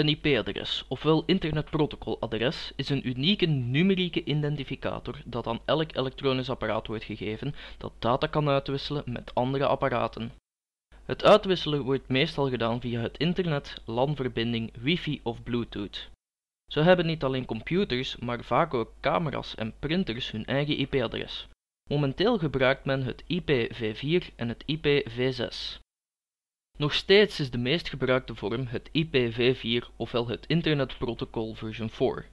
Een IP-adres, ofwel internetprotocoladres, is een unieke numerieke identificator dat aan elk elektronisch apparaat wordt gegeven dat data kan uitwisselen met andere apparaten. Het uitwisselen wordt meestal gedaan via het internet, LAN-verbinding, wifi of bluetooth. Zo hebben niet alleen computers, maar vaak ook camera's en printers hun eigen IP-adres. Momenteel gebruikt men het IPv4 en het IPv6. Nog steeds is de meest gebruikte vorm het IPv4 ofwel het Internet Protocol version 4.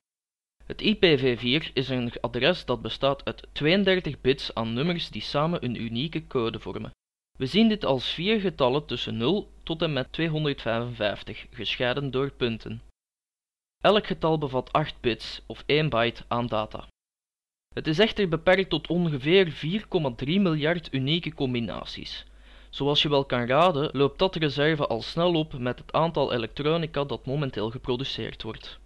Het IPv4 is een adres dat bestaat uit 32 bits aan nummers die samen een unieke code vormen. We zien dit als vier getallen tussen 0 tot en met 255, gescheiden door punten. Elk getal bevat 8 bits of 1 byte aan data. Het is echter beperkt tot ongeveer 4,3 miljard unieke combinaties. Zoals je wel kan raden, loopt dat reserve al snel op met het aantal elektronica dat momenteel geproduceerd wordt.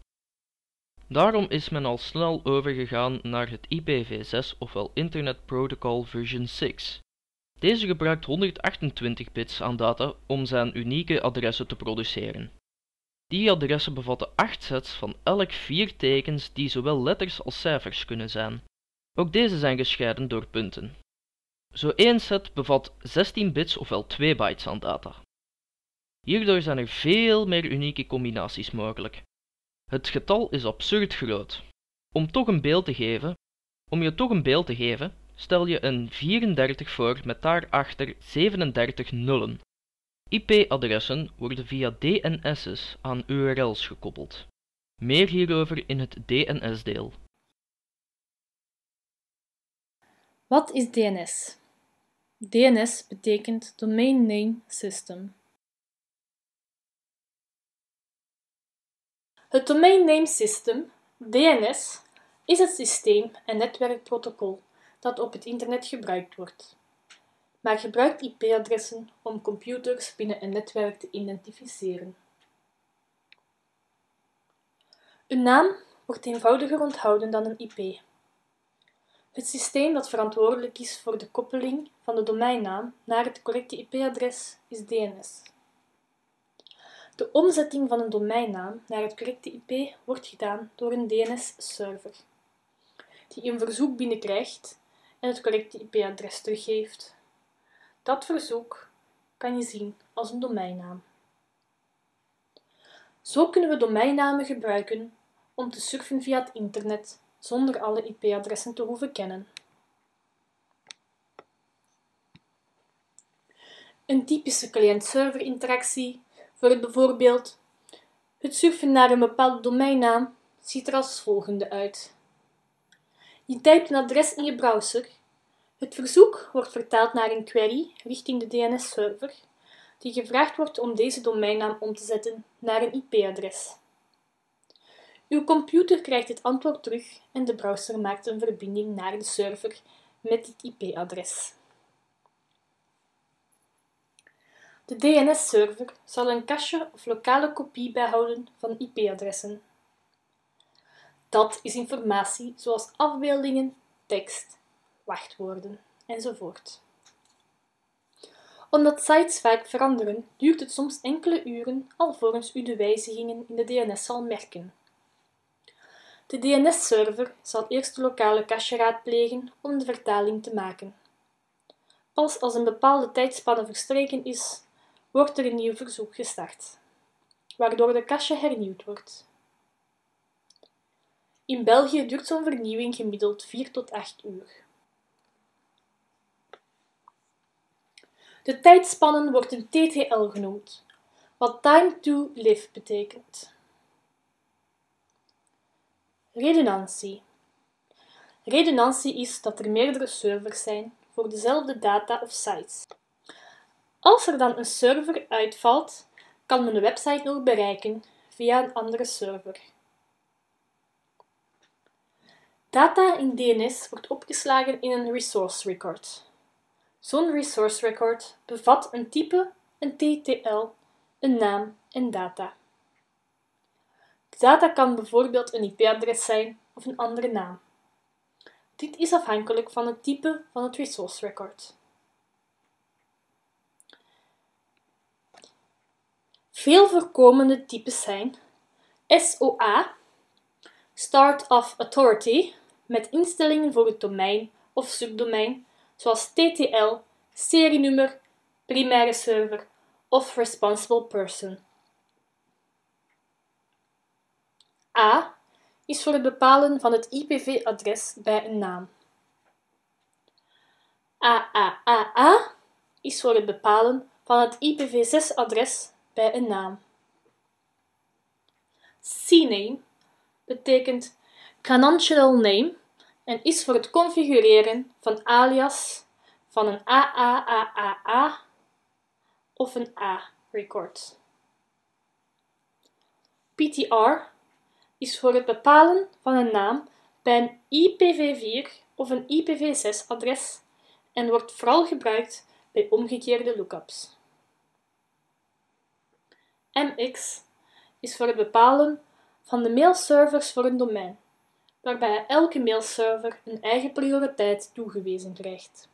Daarom is men al snel overgegaan naar het IPv6 ofwel Internet Protocol version 6. Deze gebruikt 128 bits aan data om zijn unieke adressen te produceren. Die adressen bevatten 8 sets van elk 4 tekens die zowel letters als cijfers kunnen zijn. Ook deze zijn gescheiden door punten. Zo één set bevat 16 bits ofwel 2 bytes aan data. Hierdoor zijn er veel meer unieke combinaties mogelijk. Het getal is absurd groot. Om toch een beeld te geven, om je toch een beeld te geven, stel je een 34 voor met daarachter 37 nullen. IP-adressen worden via DNS's aan URL's gekoppeld. Meer hierover in het DNS-deel. Wat is DNS? DNS betekent Domain Name System. Het Domain Name System, DNS, is het systeem en netwerkprotocol dat op het internet gebruikt wordt, maar gebruikt IP-adressen om computers binnen een netwerk te identificeren. Een naam wordt eenvoudiger onthouden dan een IP. Het systeem dat verantwoordelijk is voor de koppeling van de domeinnaam naar het correcte IP-adres is DNS. De omzetting van een domeinnaam naar het correcte IP wordt gedaan door een DNS-server, die een verzoek binnenkrijgt en het correcte IP-adres teruggeeft. Dat verzoek kan je zien als een domeinnaam. Zo kunnen we domeinnamen gebruiken om te surfen via het internet zonder alle IP-adressen te hoeven kennen. Een typische client-server interactie voor bijvoorbeeld het surfen naar een bepaalde domeinnaam ziet er als volgende uit. Je typt een adres in je browser. Het verzoek wordt vertaald naar een query richting de DNS-server, die gevraagd wordt om deze domeinnaam om te zetten naar een IP-adres. Uw computer krijgt het antwoord terug en de browser maakt een verbinding naar de server met dit IP-adres. De DNS-server zal een cache of lokale kopie bijhouden van IP-adressen. Dat is informatie zoals afbeeldingen, tekst, wachtwoorden enzovoort. Omdat sites vaak veranderen, duurt het soms enkele uren alvorens u de wijzigingen in de DNS zal merken. De DNS-server zal eerst de lokale cache raadplegen om de vertaling te maken. Pas als een bepaalde tijdspanne verstreken is, wordt er een nieuw verzoek gestart, waardoor de cache hernieuwd wordt. In België duurt zo'n vernieuwing gemiddeld 4 tot 8 uur. De tijdspannen wordt een TTL genoemd, wat time to live betekent. Redundantie. Redundantie is dat er meerdere servers zijn voor dezelfde data of sites. Als er dan een server uitvalt, kan men de website nog bereiken via een andere server. Data in DNS wordt opgeslagen in een resource record. Zo'n resource record bevat een type, een TTL, een naam en data. Data kan bijvoorbeeld een IP-adres zijn of een andere naam. Dit is afhankelijk van het type van het resource record. Veel voorkomende types zijn SOA, Start of Authority, met instellingen voor het domein of subdomein, zoals TTL, serienummer, primaire server of responsible person. A is voor het bepalen van het IPv-adres bij een naam. AAAA is voor het bepalen van het IPv6-adres bij een naam. CNAME betekent Canonical Name en is voor het configureren van alias van een AAAA of een A-record. PTR is voor het bepalen van een naam bij een IPv4 of een IPv6-adres en wordt vooral gebruikt bij omgekeerde lookups. MX is voor het bepalen van de mailservers voor een domein, waarbij elke mailserver een eigen prioriteit toegewezen krijgt.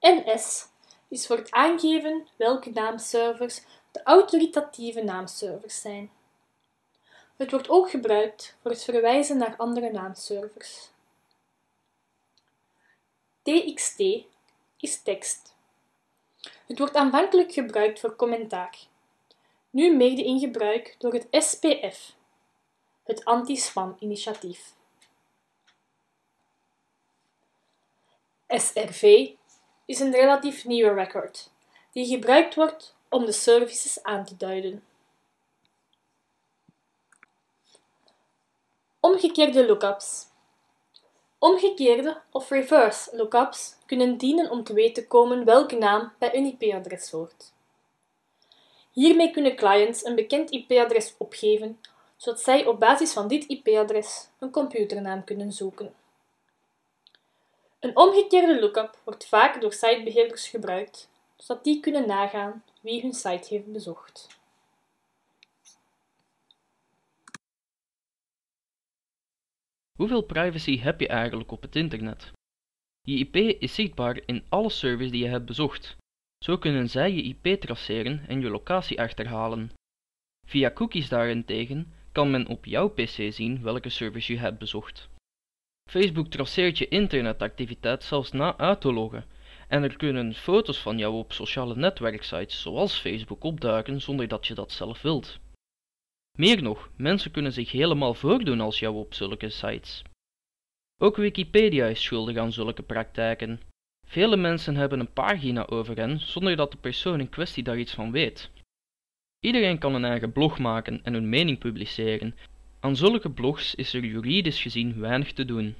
NS is voor het aangeven welke naamservers de autoritatieve naamservers zijn. Het wordt ook gebruikt voor het verwijzen naar andere naamservers. TXT is tekst. Het wordt aanvankelijk gebruikt voor commentaar, nu mede in gebruik door het SPF, het anti-spam-initiatief. SRV is een relatief nieuwe record, die gebruikt wordt om de services aan te duiden. Omgekeerde lookups. Omgekeerde of reverse lookups kunnen dienen om te weten te komen welke naam bij een IP-adres hoort. Hiermee kunnen clients een bekend IP-adres opgeven, zodat zij op basis van dit IP-adres een computernaam kunnen zoeken. Een omgekeerde lookup wordt vaak door sitebeheerders gebruikt, zodat die kunnen nagaan wie hun site heeft bezocht. Hoeveel privacy heb je eigenlijk op het internet? Je IP is zichtbaar in alle servers die je hebt bezocht. Zo kunnen zij je IP traceren en je locatie achterhalen. Via cookies daarentegen kan men op jouw PC zien welke servers je hebt bezocht. Facebook traceert je internetactiviteit zelfs na uitloggen en er kunnen foto's van jou op sociale netwerksites zoals Facebook opduiken zonder dat je dat zelf wilt. Meer nog, mensen kunnen zich helemaal voordoen als jou op zulke sites. Ook Wikipedia is schuldig aan zulke praktijken. Vele mensen hebben een pagina over hen zonder dat de persoon in kwestie daar iets van weet. Iedereen kan een eigen blog maken en hun mening publiceren. Aan zulke blogs is er juridisch gezien weinig te doen.